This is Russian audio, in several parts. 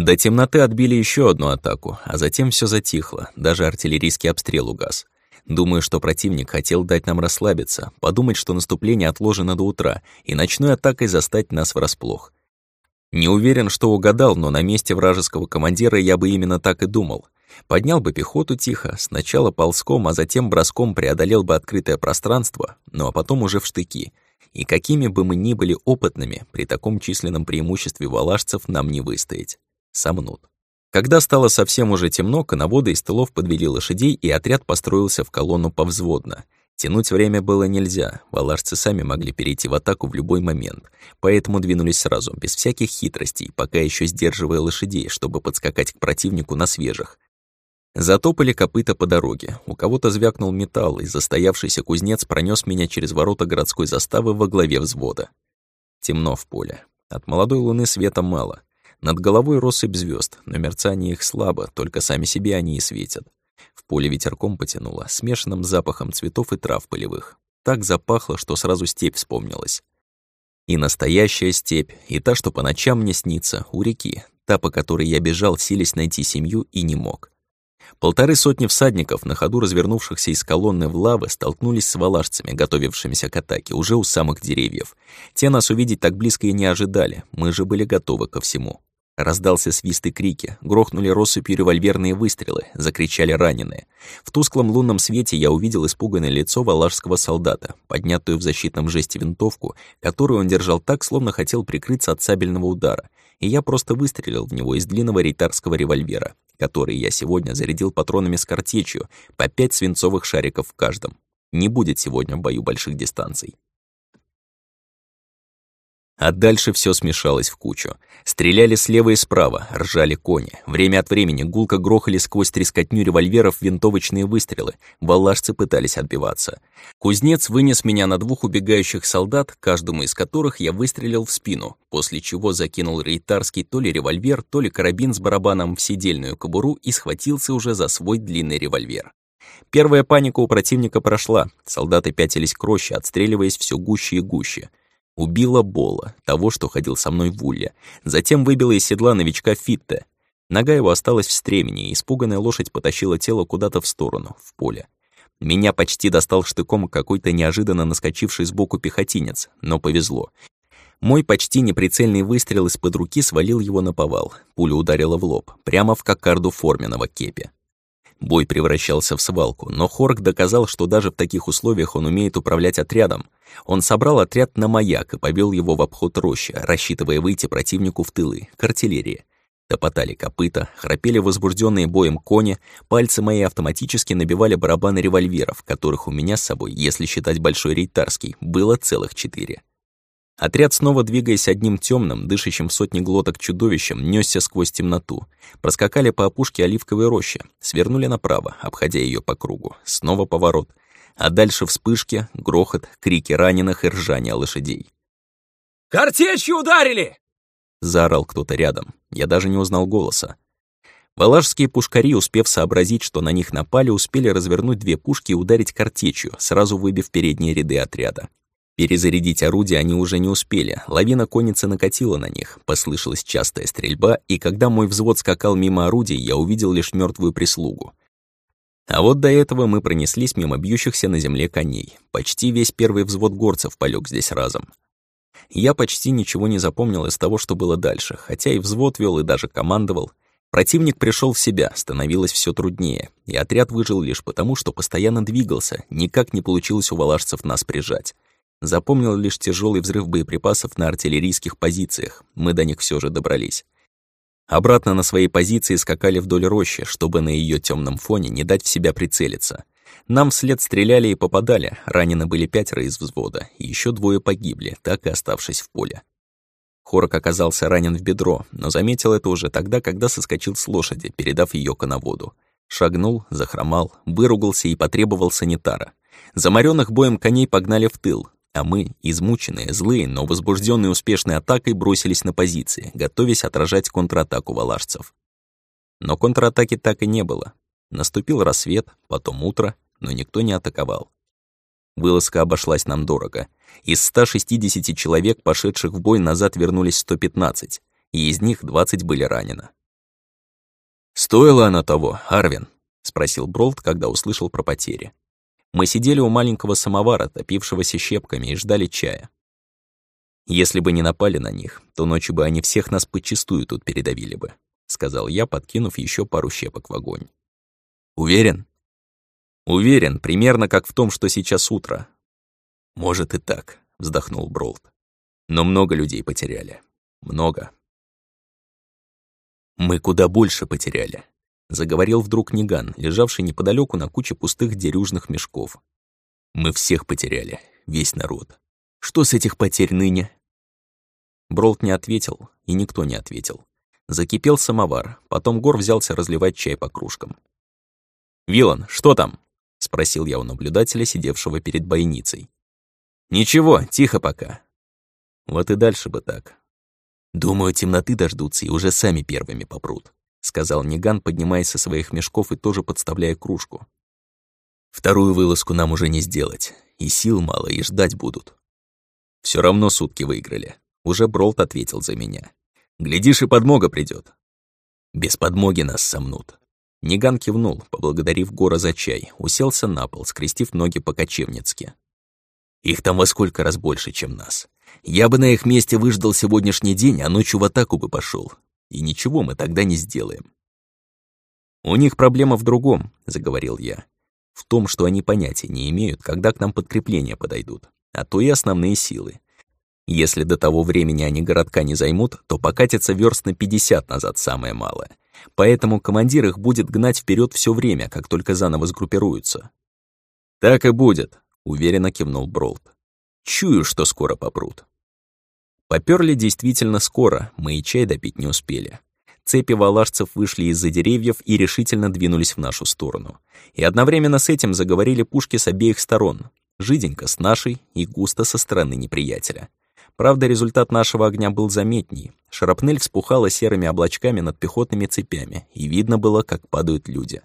До темноты отбили еще одну атаку, а затем все затихло, даже артиллерийский обстрел угас. Думаю, что противник хотел дать нам расслабиться, подумать, что наступление отложено до утра, и ночной атакой застать нас врасплох. Не уверен, что угадал, но на месте вражеского командира я бы именно так и думал. Поднял бы пехоту тихо, сначала ползком, а затем броском преодолел бы открытое пространство, ну а потом уже в штыки. И какими бы мы ни были опытными, при таком численном преимуществе валашцев нам не выстоять. Сомнут. Когда стало совсем уже темно, коноводы из тылов подвели лошадей, и отряд построился в колонну повзводно. Тянуть время было нельзя, валашцы сами могли перейти в атаку в любой момент, поэтому двинулись сразу, без всяких хитростей, пока еще сдерживая лошадей, чтобы подскакать к противнику на свежих. Затопали копыта по дороге, у кого-то звякнул металл, и застоявшийся кузнец пронес меня через ворота городской заставы во главе взвода. Темно в поле. От молодой луны света мало. Над головой россыпь звезд, но мерцание их слабо, только сами себе они и светят. В поле ветерком потянуло, смешанным запахом цветов и трав полевых. Так запахло, что сразу степь вспомнилась. И настоящая степь, и та, что по ночам мне снится, у реки, та, по которой я бежал, силясь найти семью и не мог. Полторы сотни всадников, на ходу развернувшихся из колонны в лавы, столкнулись с валашцами, готовившимися к атаке, уже у самых деревьев. Те нас увидеть так близко и не ожидали, мы же были готовы ко всему. Раздался свист и крики, грохнули россыпью револьверные выстрелы, закричали раненые. В тусклом лунном свете я увидел испуганное лицо валашского солдата, поднятую в защитном жесте винтовку, которую он держал так, словно хотел прикрыться от сабельного удара, и я просто выстрелил в него из длинного рейтарского револьвера, который я сегодня зарядил патронами с картечью, по пять свинцовых шариков в каждом. Не будет сегодня в бою больших дистанций. А дальше все смешалось в кучу. Стреляли слева и справа, ржали кони. Время от времени гулко грохали сквозь трескотню револьверов винтовочные выстрелы. Валашцы пытались отбиваться. Кузнец вынес меня на двух убегающих солдат, каждому из которых я выстрелил в спину, после чего закинул рейтарский то ли револьвер, то ли карабин с барабаном в сидельную кобуру и схватился уже за свой длинный револьвер. Первая паника у противника прошла. Солдаты пятились к роще, отстреливаясь все гуще и гуще. Убила Бола, того, что ходил со мной в улье. Затем выбила из седла новичка Фитте. Нога его осталась в стремени, и испуганная лошадь потащила тело куда-то в сторону, в поле. Меня почти достал штыком какой-то неожиданно наскочивший сбоку пехотинец, но повезло. Мой почти неприцельный выстрел из-под руки свалил его на повал. Пуля ударила в лоб, прямо в кокарду форменного кепи. Бой превращался в свалку, но Хорк доказал, что даже в таких условиях он умеет управлять отрядом. Он собрал отряд на маяк и повел его в обход рощи, рассчитывая выйти противнику в тылы, к артиллерии. Топотали копыта, храпели возбужденные боем кони, пальцы мои автоматически набивали барабаны револьверов, которых у меня с собой, если считать большой рейтарский, было целых четыре. Отряд, снова двигаясь одним темным, дышащим в сотни глоток чудовищем, несся сквозь темноту. Проскакали по опушке оливковой рощи, свернули направо, обходя ее по кругу. Снова поворот. А дальше вспышки, грохот, крики раненых и ржание лошадей. «Картечью ударили!» Заорал кто-то рядом. Я даже не узнал голоса. Валашские пушкари, успев сообразить, что на них напали, успели развернуть две пушки и ударить картечью, сразу выбив передние ряды отряда. Перезарядить орудие они уже не успели. Лавина конницы накатила на них, послышалась частая стрельба, и когда мой взвод скакал мимо орудий, я увидел лишь мертвую прислугу. А вот до этого мы пронеслись мимо бьющихся на земле коней. Почти весь первый взвод горцев полег здесь разом. Я почти ничего не запомнил из того, что было дальше, хотя и взвод вел, и даже командовал. Противник пришел в себя, становилось все труднее, и отряд выжил лишь потому, что постоянно двигался, никак не получилось у валашцев нас прижать. Запомнил лишь тяжелый взрыв боеприпасов на артиллерийских позициях. Мы до них все же добрались. Обратно на свои позиции скакали вдоль рощи, чтобы на ее темном фоне не дать в себя прицелиться. Нам вслед стреляли и попадали, ранены были пятеро из взвода, еще двое погибли, так и оставшись в поле. Хорок оказался ранен в бедро, но заметил это уже тогда, когда соскочил с лошади, передав ее коноводу. Шагнул, захромал, выругался и потребовал санитара. Заморенных боем коней погнали в тыл, а мы, измученные, злые, но возбужденные успешной атакой, бросились на позиции, готовясь отражать контратаку валашцев. Но контратаки так и не было. Наступил рассвет, потом утро, но никто не атаковал. Вылазка обошлась нам дорого. Из 160 человек, пошедших в бой, назад вернулись 115, и из них 20 были ранены. «Стоило оно того, Арвин?» — спросил Бролт, когда услышал про потери. Мы сидели у маленького самовара, топившегося щепками, и ждали чая. «Если бы не напали на них, то ночью бы они всех нас подчистую тут передавили бы», — сказал я, подкинув еще пару щепок в огонь. «Уверен?» «Уверен, примерно как в том, что сейчас утро». «Может и так», — вздохнул Бролт. «Но много людей потеряли. Много». «Мы куда больше потеряли», — заговорил вдруг Ниган, лежавший неподалеку на куче пустых дерюжных мешков. «Мы всех потеряли, весь народ. Что с этих потерь ныне?» Бролт не ответил, и никто не ответил. Закипел самовар, потом Гор взялся разливать чай по кружкам. «Вилан, что там?» — спросил я у наблюдателя, сидевшего перед бойницей. «Ничего, тихо пока». Вот и дальше бы так. «Думаю, темноты дождутся и уже сами первыми попрут», — сказал Ниган, поднимаясь со своих мешков и тоже подставляя кружку. «Вторую вылазку нам уже не сделать, и сил мало, и ждать будут». Все равно сутки выиграли. Уже Бролт ответил за меня. «Глядишь, и подмога придет. Без подмоги нас сомнут. Ниган кивнул, поблагодарив Гора за чай, уселся на пол, скрестив ноги по-кочевницки. «Их там во сколько раз больше, чем нас. Я бы на их месте выждал сегодняшний день, а ночью в атаку бы пошел. И ничего мы тогда не сделаем». «У них проблема в другом», — заговорил я. «В том, что они понятия не имеют, когда к нам подкрепления подойдут, а то и основные силы. Если до того времени они городка не займут, то покатятся верст на 50 назад самое малое. Поэтому командир их будет гнать вперед все время, как только заново сгруппируются. «Так и будет», — уверенно кивнул Бролт. «Чую, что скоро попрут». Попёрли действительно скоро, мы и чай допить не успели. Цепи валашцев вышли из-за деревьев и решительно двинулись в нашу сторону. И одновременно с этим заговорили пушки с обеих сторон. Жиденько с нашей и густо со стороны неприятеля. Правда, результат нашего огня был заметней. Шрапнель вспухала серыми облачками над пехотными цепями, и видно было, как падают люди.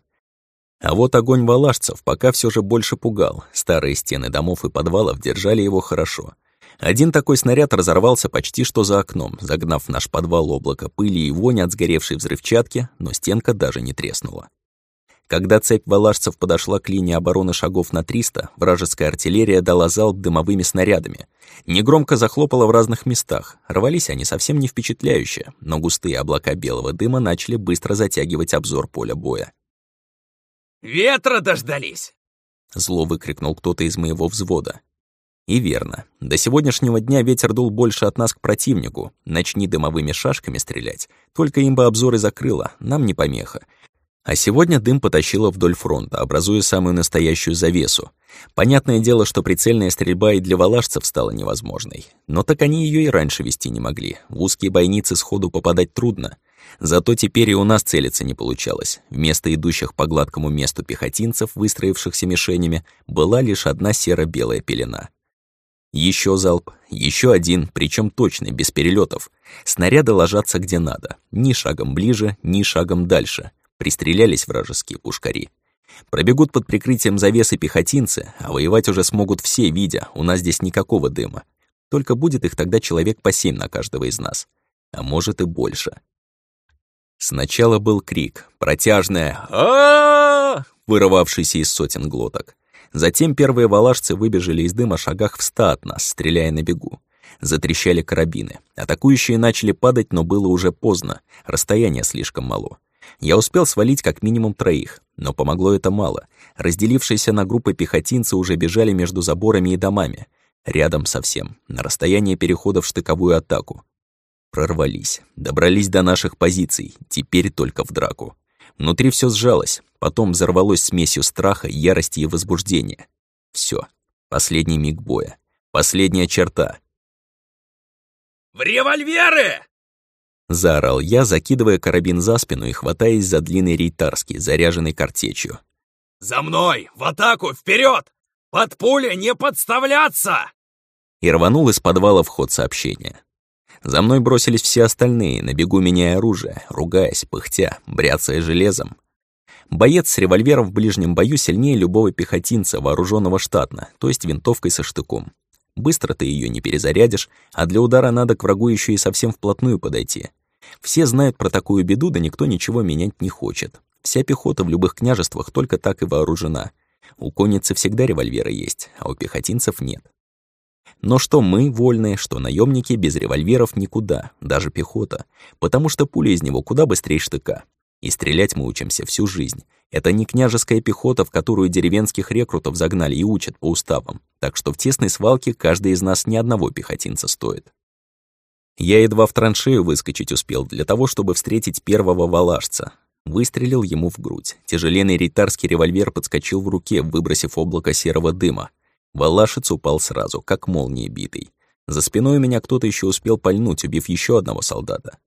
А вот огонь валашцев пока все же больше пугал. Старые стены домов и подвалов держали его хорошо. Один такой снаряд разорвался почти что за окном, загнав в наш подвал облако пыли и вонь от сгоревшей взрывчатки, но стенка даже не треснула. Когда цепь валашцев подошла к линии обороны шагов на 300, вражеская артиллерия дала залп дымовыми снарядами. Негромко захлопала в разных местах. Рвались они совсем не впечатляюще, но густые облака белого дыма начали быстро затягивать обзор поля боя. «Ветра дождались!» Зло выкрикнул кто-то из моего взвода. И верно. До сегодняшнего дня ветер дул больше от нас к противнику. Начни дымовыми шашками стрелять. Только им бы обзоры закрыло, нам не помеха. А сегодня дым потащило вдоль фронта, образуя самую настоящую завесу. Понятное дело, что прицельная стрельба и для валашцев стала невозможной. Но так они ее и раньше вести не могли. В узкие бойницы сходу попадать трудно. Зато теперь и у нас целиться не получалось. Вместо идущих по гладкому месту пехотинцев, выстроившихся мишенями, была лишь одна серо-белая пелена. Еще залп, еще один, причем точный, без перелетов. Снаряды ложатся где надо, ни шагом ближе, ни шагом дальше. Пристрелялись вражеские пушкари. Пробегут под прикрытием завесы пехотинцы, а воевать уже смогут все, видя, у нас здесь никакого дыма. Только будет их тогда человек по семь на каждого из нас. А может и больше. Сначала был крик, протяжное а вырывавшийся из сотен глоток. Затем первые валашцы выбежали из дыма шагах в ста от нас, стреляя на бегу. Затрещали карабины. Атакующие начали падать, но было уже поздно. Расстояние слишком мало. Я успел свалить как минимум троих, но помогло это мало. Разделившиеся на группы пехотинцы уже бежали между заборами и домами. Рядом совсем, на расстоянии перехода в штыковую атаку. Прорвались, добрались до наших позиций, теперь только в драку. Внутри все сжалось, потом взорвалось смесью страха, ярости и возбуждения. Все, последний миг боя, последняя черта. «В револьверы!» Заорал я, закидывая карабин за спину и хватаясь за длинный рейтарский, заряженный картечью. «За мной! В атаку! Вперед! Под пули не подставляться!» И рванул из подвала в ход сообщения. За мной бросились все остальные, на бегу меняя оружие, ругаясь, пыхтя, бряцая железом. Боец с револьвером в ближнем бою сильнее любого пехотинца, вооруженного штатно, то есть винтовкой со штыком. Быстро ты ее не перезарядишь, а для удара надо к врагу еще и совсем вплотную подойти. Все знают про такую беду, да никто ничего менять не хочет. Вся пехота в любых княжествах только так и вооружена. У конницы всегда револьверы есть, а у пехотинцев нет. Но что мы, вольные, что наемники, без револьверов никуда, даже пехота, потому что пуля из него куда быстрее штыка. И стрелять мы учимся всю жизнь. Это не княжеская пехота, в которую деревенских рекрутов загнали и учат по уставам, так что в тесной свалке каждый из нас ни одного пехотинца стоит. Я едва в траншею выскочить успел для того, чтобы встретить первого валашца. Выстрелил ему в грудь. Тяжеленный рейтарский револьвер подскочил в руке, выбросив облако серого дыма. Валашец упал сразу, как молнией битый. За спиной у меня кто-то еще успел пальнуть, убив еще одного солдата.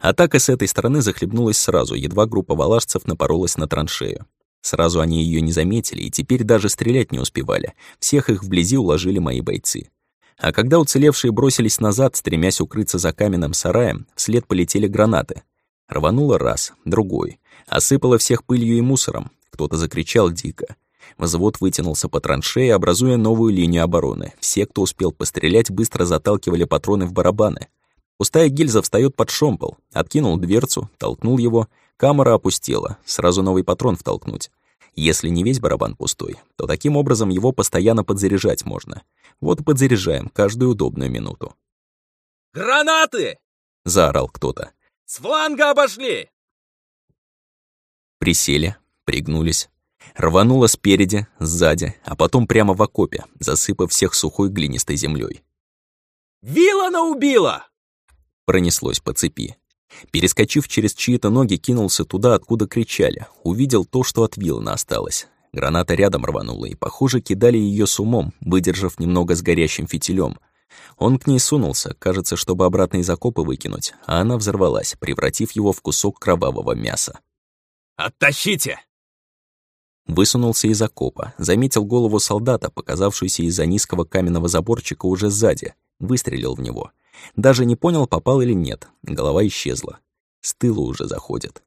Атака с этой стороны захлебнулась сразу, едва группа валашцев напоролась на траншею. Сразу они ее не заметили и теперь даже стрелять не успевали. Всех их вблизи уложили мои бойцы. А когда уцелевшие бросились назад, стремясь укрыться за каменным сараем, вслед полетели гранаты. Рвануло раз, другой. Осыпало всех пылью и мусором. Кто-то закричал дико. Взвод вытянулся по траншее, образуя новую линию обороны. Все, кто успел пострелять, быстро заталкивали патроны в барабаны. Пустая гильза встает под шомпол. Откинул дверцу, толкнул его. Камера опустела. Сразу новый патрон втолкнуть. Если не весь барабан пустой, то таким образом его постоянно подзаряжать можно. Вот и подзаряжаем каждую удобную минуту. «Гранаты!» — заорал кто-то. «С фланга обошли!» Присели, пригнулись. Рвануло спереди, сзади, а потом прямо в окопе, засыпав всех сухой глинистой землей. «Вилана убила!» Пронеслось по цепи. Перескочив через чьи-то ноги, кинулся туда, откуда кричали. Увидел то, что от Вилана осталось. Граната рядом рванула, и, похоже, кидали ее с умом, выдержав немного с горящим фитилем. Он к ней сунулся, кажется, чтобы обратно из окопа выкинуть, а она взорвалась, превратив его в кусок кровавого мяса. «Оттащите!» Высунулся из окопа, заметил голову солдата, показавшуюся из-за низкого каменного заборчика уже сзади, выстрелил в него. Даже не понял, попал или нет, голова исчезла. С тыла уже заходит.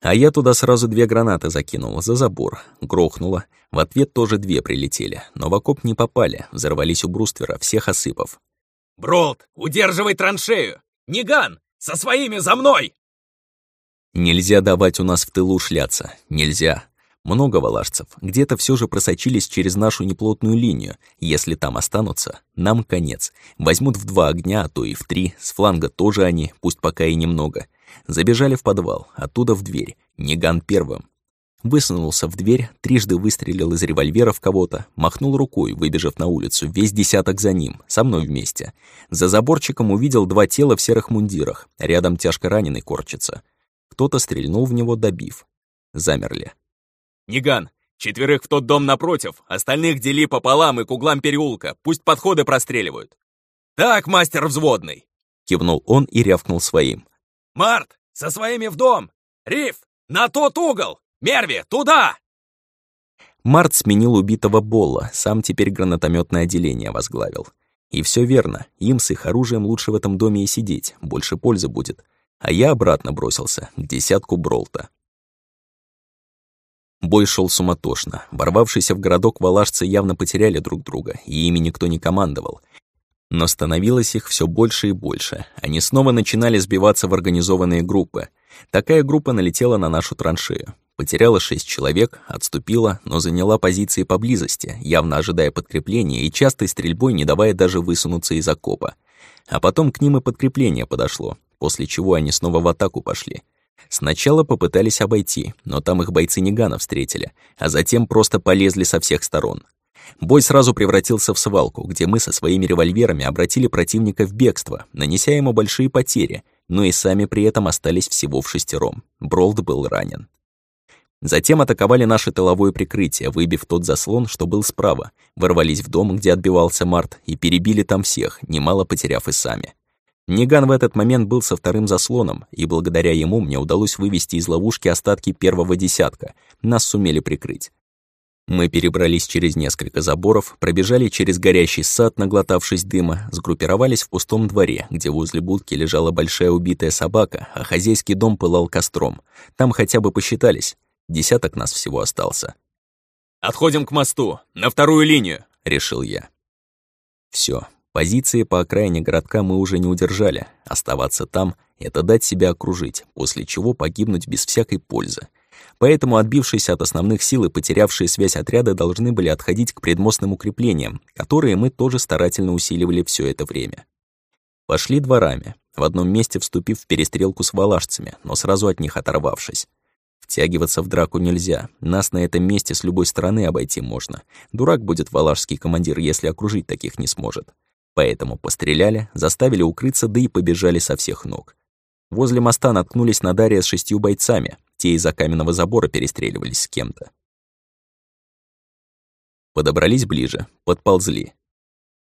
А я туда сразу две гранаты закинул, за забор, грохнуло. В ответ тоже две прилетели, но в окоп не попали, взорвались у бруствера, всех осыпав. «Бролт, удерживай траншею! Ниган, со своими за мной!» Нельзя давать у нас в тылу шляться, нельзя. Много валашцев где-то все же просочились через нашу неплотную линию. Если там останутся, нам конец. Возьмут в два огня, а то и в три. С фланга тоже они, пусть пока и немного. Забежали в подвал, оттуда в дверь. Ниган первым. Высунулся в дверь, трижды выстрелил из револьвера в кого-то, махнул рукой, выбежав на улицу, весь десяток за ним, со мной вместе. За заборчиком увидел два тела в серых мундирах, рядом тяжко раненый корчится. Кто-то стрельнул в него, добив. Замерли. «Ниган, четверых в тот дом напротив, остальных дели пополам и к углам переулка, пусть подходы простреливают». «Так, мастер взводный!» Кивнул он и рявкнул своим. «Март, со своими в дом! Риф, на тот угол! Мерви, туда!» Март сменил убитого Болла, сам теперь гранатометное отделение возглавил. И все верно, им с их оружием лучше в этом доме и сидеть, больше пользы будет. А я обратно бросился, к десятку Бролта. Бой шел суматошно. Ворвавшиеся в городок валашцы явно потеряли друг друга, и ими никто не командовал. Но становилось их все больше и больше. Они снова начинали сбиваться в организованные группы. Такая группа налетела на нашу траншею. Потеряла шесть человек, отступила, но заняла позиции поблизости, явно ожидая подкрепления и частой стрельбой не давая даже высунуться из окопа. А потом к ним и подкрепление подошло, после чего они снова в атаку пошли. Сначала попытались обойти, но там их бойцы Нигана встретили, а затем просто полезли со всех сторон. Бой сразу превратился в свалку, где мы со своими револьверами обратили противника в бегство, нанеся ему большие потери, но и сами при этом остались всего в шестером. Бролд был ранен. Затем атаковали наше тыловое прикрытие, выбив тот заслон, что был справа, ворвались в дом, где отбивался Март, и перебили там всех, немало потеряв и сами. Ниган в этот момент был со вторым заслоном, и благодаря ему мне удалось вывести из ловушки остатки первого десятка. Нас сумели прикрыть. Мы перебрались через несколько заборов, пробежали через горящий сад, наглотавшись дыма, сгруппировались в пустом дворе, где возле будки лежала большая убитая собака, а хозяйский дом пылал костром. Там хотя бы посчитались. Десяток нас всего остался. «Отходим к мосту, на вторую линию», — решил я. Все, Позиции по окраине городка мы уже не удержали. Оставаться там это дать себя окружить, после чего погибнуть без всякой пользы. Поэтому отбившиеся от основных сил и потерявшие связь отряда должны были отходить к предмостным укреплениям, которые мы тоже старательно усиливали все это время. Пошли дворами, в одном месте вступив в перестрелку с валашцами, но сразу от них оторвавшись. Втягиваться в драку нельзя, нас на этом месте с любой стороны обойти можно. Дурак будет валашский командир, если окружить таких не сможет. Поэтому постреляли, заставили укрыться, да и побежали со всех ног. Возле моста наткнулись на Дарья с шестью бойцами, те из-за каменного забора перестреливались с кем-то. Подобрались ближе, подползли.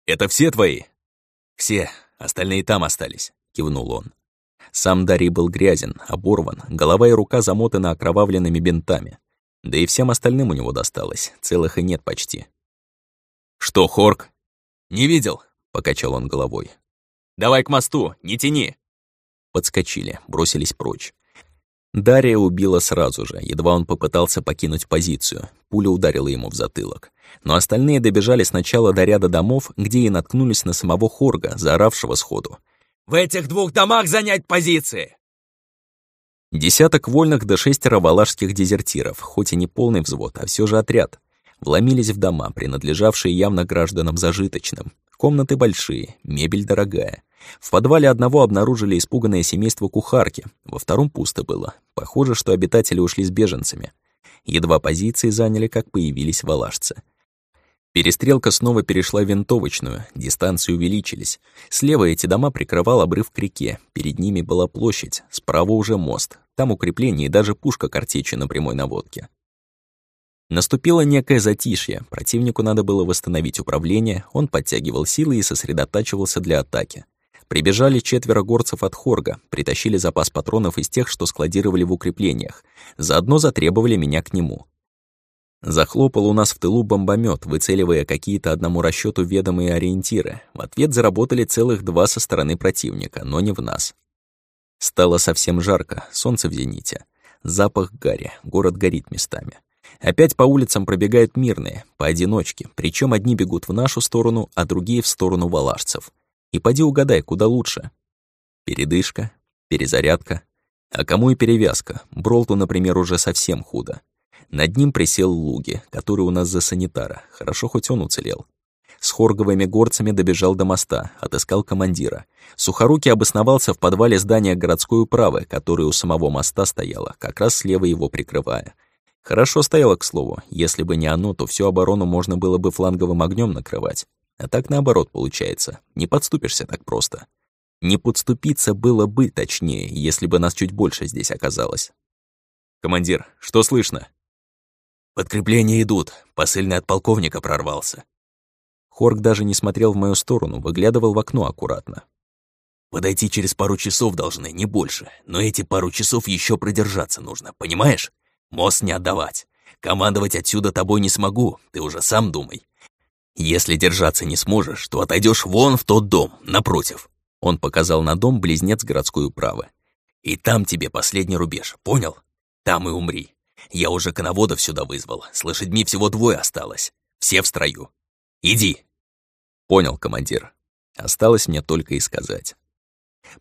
«Это все твои?» «Все, остальные там остались», — кивнул он. Сам Дарий был грязен, оборван, голова и рука замотаны окровавленными бинтами. Да и всем остальным у него досталось, целых и нет почти. «Что, Хорк?» «Не видел», — покачал он головой. «Давай к мосту, не тяни!» Подскочили, бросились прочь. Дария убила сразу же, едва он попытался покинуть позицию. Пуля ударила ему в затылок. Но остальные добежали сначала до ряда домов, где и наткнулись на самого Хорга, заоравшего сходу. В этих двух домах занять позиции!» Десяток вольных до шестеро валашских дезертиров, хоть и не полный взвод, а все же отряд, вломились в дома, принадлежавшие явно гражданам зажиточным. Комнаты большие, мебель дорогая. В подвале одного обнаружили испуганное семейство кухарки, во втором пусто было. Похоже, что обитатели ушли с беженцами. Едва позиции заняли, как появились валашцы. Перестрелка снова перешла в винтовочную, дистанции увеличились. Слева эти дома прикрывал обрыв к реке, перед ними была площадь, справа уже мост, там укрепление и даже пушка картечи на прямой наводке. Наступило некое затишье, противнику надо было восстановить управление, он подтягивал силы и сосредотачивался для атаки. Прибежали четверо горцев от Хорга, притащили запас патронов из тех, что складировали в укреплениях, заодно затребовали меня к нему. Захлопал у нас в тылу бомбомет, выцеливая какие-то одному расчету ведомые ориентиры. В ответ заработали целых два со стороны противника, но не в нас. Стало совсем жарко, солнце в зените. Запах гари, город горит местами. Опять по улицам пробегают мирные, поодиночке, причем одни бегут в нашу сторону, а другие в сторону валашцев. И поди угадай, куда лучше. Передышка, перезарядка. А кому и перевязка. Бролту, например, уже совсем худо. Над ним присел Луги, который у нас за санитара. Хорошо, хоть он уцелел. С хорговыми горцами добежал до моста, отыскал командира. Сухорукий обосновался в подвале здания городской управы, которое у самого моста стояло, как раз слева его прикрывая. Хорошо стояло, к слову. Если бы не оно, то всю оборону можно было бы фланговым огнем накрывать. А так наоборот получается. Не подступишься так просто. Не подступиться было бы точнее, если бы нас чуть больше здесь оказалось. «Командир, что слышно?» «Подкрепления идут. Посыльный от полковника прорвался». Хорк даже не смотрел в мою сторону, выглядывал в окно аккуратно. «Подойти через пару часов должны, не больше. Но эти пару часов еще продержаться нужно, понимаешь? Мост не отдавать. Командовать отсюда тобой не смогу, ты уже сам думай. Если держаться не сможешь, то отойдешь вон в тот дом, напротив». Он показал на дом близнец городской управы. «И там тебе последний рубеж, понял? Там и умри. Я уже коноводов сюда вызвал. С лошадьми всего двое осталось. Все в строю. Иди!» «Понял, командир. Осталось мне только и сказать».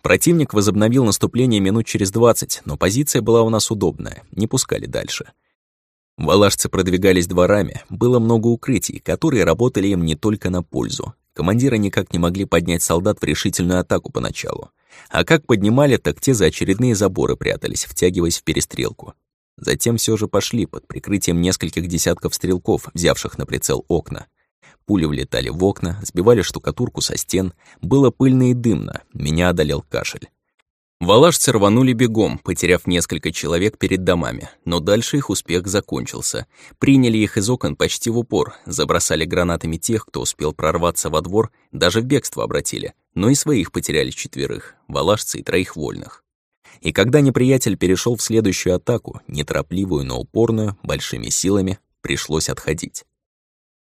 Противник возобновил наступление минут через двадцать, но позиция была у нас удобная, не пускали дальше. Валашцы продвигались дворами, было много укрытий, которые работали им не только на пользу. Командиры никак не могли поднять солдат в решительную атаку поначалу. А как поднимали, так те за очередные заборы прятались, втягиваясь в перестрелку. Затем все же пошли под прикрытием нескольких десятков стрелков, взявших на прицел окна. Пули влетали в окна, сбивали штукатурку со стен, было пыльно и дымно, меня одолел кашель. Валашцы рванули бегом, потеряв несколько человек перед домами, но дальше их успех закончился. Приняли их из окон почти в упор, забросали гранатами тех, кто успел прорваться во двор, даже в бегство обратили, но и своих потеряли четверых, валашцы и троих вольных. И когда неприятель перешел в следующую атаку, неторопливую, но упорную, большими силами, пришлось отходить.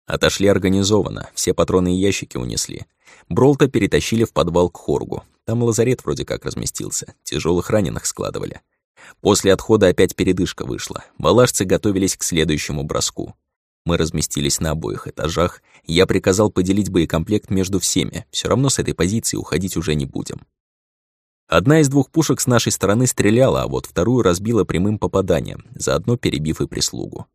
Отошли организованно, все патроны и ящики унесли. Бролта перетащили в подвал к Хоргу. Там лазарет вроде как разместился, тяжелых раненых складывали. После отхода опять передышка вышла. Балашцы готовились к следующему броску. Мы разместились на обоих этажах. Я приказал поделить боекомплект между всеми. Все равно с этой позиции уходить уже не будем. Одна из двух пушек с нашей стороны стреляла, а вот вторую разбила прямым попаданием, заодно перебив и прислугу.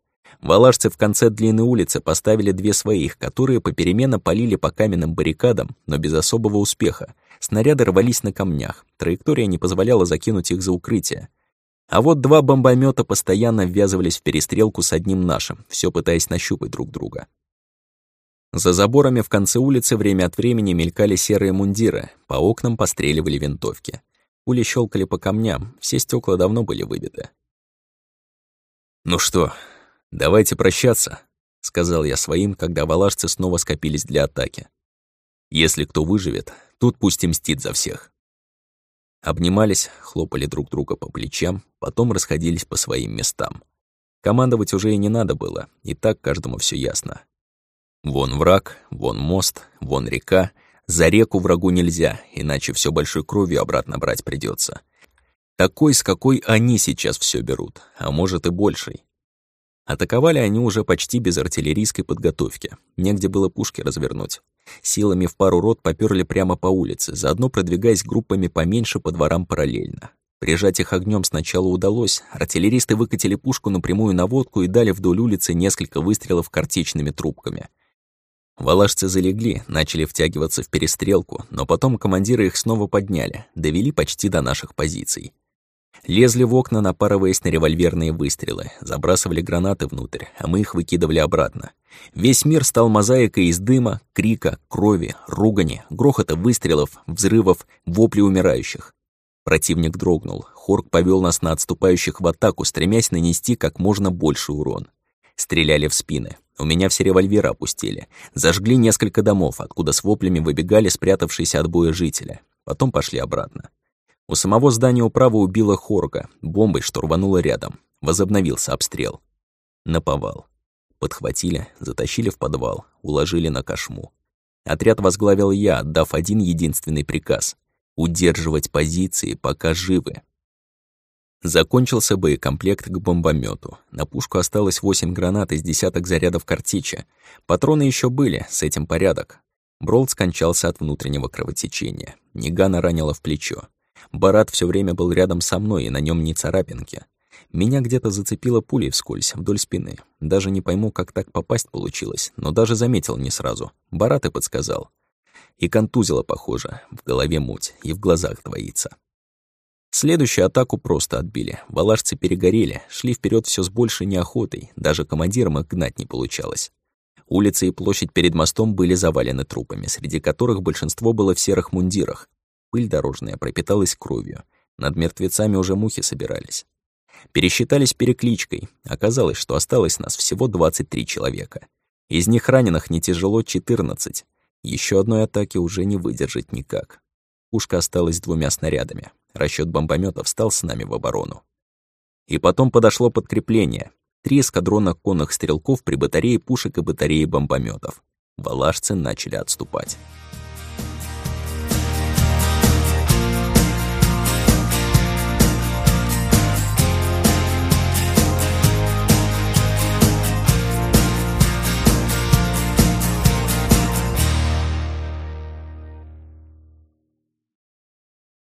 Валашцы в конце длинной улицы поставили две своих, которые попеременно полили по каменным баррикадам, но без особого успеха. Снаряды рвались на камнях, траектория не позволяла закинуть их за укрытие. А вот два бомбомета постоянно ввязывались в перестрелку с одним нашим, все пытаясь нащупать друг друга. За заборами в конце улицы время от времени мелькали серые мундиры, по окнам постреливали винтовки. Пули щелкали по камням, все стекла давно были выбиты. «Ну что, давайте прощаться», — сказал я своим, когда валашцы снова скопились для атаки. «Если кто выживет, тут пусть и мстит за всех». Обнимались, хлопали друг друга по плечам, потом расходились по своим местам. Командовать уже и не надо было, и так каждому все ясно. Вон враг, вон мост, вон река. За реку врагу нельзя, иначе все большой кровью обратно брать придется. Такой, с какой они сейчас все берут, а может и большей. Атаковали они уже почти без артиллерийской подготовки. Негде было пушки развернуть. Силами в пару рот попёрли прямо по улице, заодно продвигаясь группами поменьше по дворам параллельно. Прижать их огнем сначала удалось. Артиллеристы выкатили пушку на водку и дали вдоль улицы несколько выстрелов картечными трубками. Валашцы залегли, начали втягиваться в перестрелку, но потом командиры их снова подняли, довели почти до наших позиций. Лезли в окна, напарываясь на револьверные выстрелы, забрасывали гранаты внутрь, а мы их выкидывали обратно. Весь мир стал мозаикой из дыма, крика, крови, ругани, грохота выстрелов, взрывов, вопли умирающих. Противник дрогнул, Хорк повел нас на отступающих в атаку, стремясь нанести как можно больше урон. Стреляли в спины. У меня все револьверы опустили. Зажгли несколько домов, откуда с воплями выбегали спрятавшиеся от боя жители. Потом пошли обратно. У самого здания управы убила Хорга, бомбой, что рванула рядом. Возобновился обстрел. Наповал. Подхватили, затащили в подвал, уложили на кошму. Отряд возглавил я, отдав один единственный приказ — удерживать позиции, пока живы. Закончился боекомплект к бомбомету. На пушку осталось восемь гранат из десяток зарядов картечи. Патроны еще были, с этим порядок. Бролд скончался от внутреннего кровотечения. Нигана ранила в плечо. Барат все время был рядом со мной, и на нем не царапинки. Меня где-то зацепило пулей вскользь, вдоль спины. Даже не пойму, как так попасть получилось, но даже заметил не сразу. Барат и подсказал. И контузило, похоже, в голове муть, и в глазах двоится. Следующую атаку просто отбили. Валашцы перегорели, шли вперед все с большей неохотой, даже командирам их гнать не получалось. Улицы и площадь перед мостом были завалены трупами, среди которых большинство было в серых мундирах. Пыль дорожная пропиталась кровью. Над мертвецами уже мухи собирались. Пересчитались перекличкой. Оказалось, что осталось нас всего 23 человека. Из них раненых не тяжело 14. Еще одной атаки уже не выдержать никак. Пушка осталась двумя снарядами. Расчет бомбометов встал с нами в оборону. И потом подошло подкрепление. Три эскадрона конных стрелков при батарее пушек и батарее бомбометов. Валашцы начали отступать.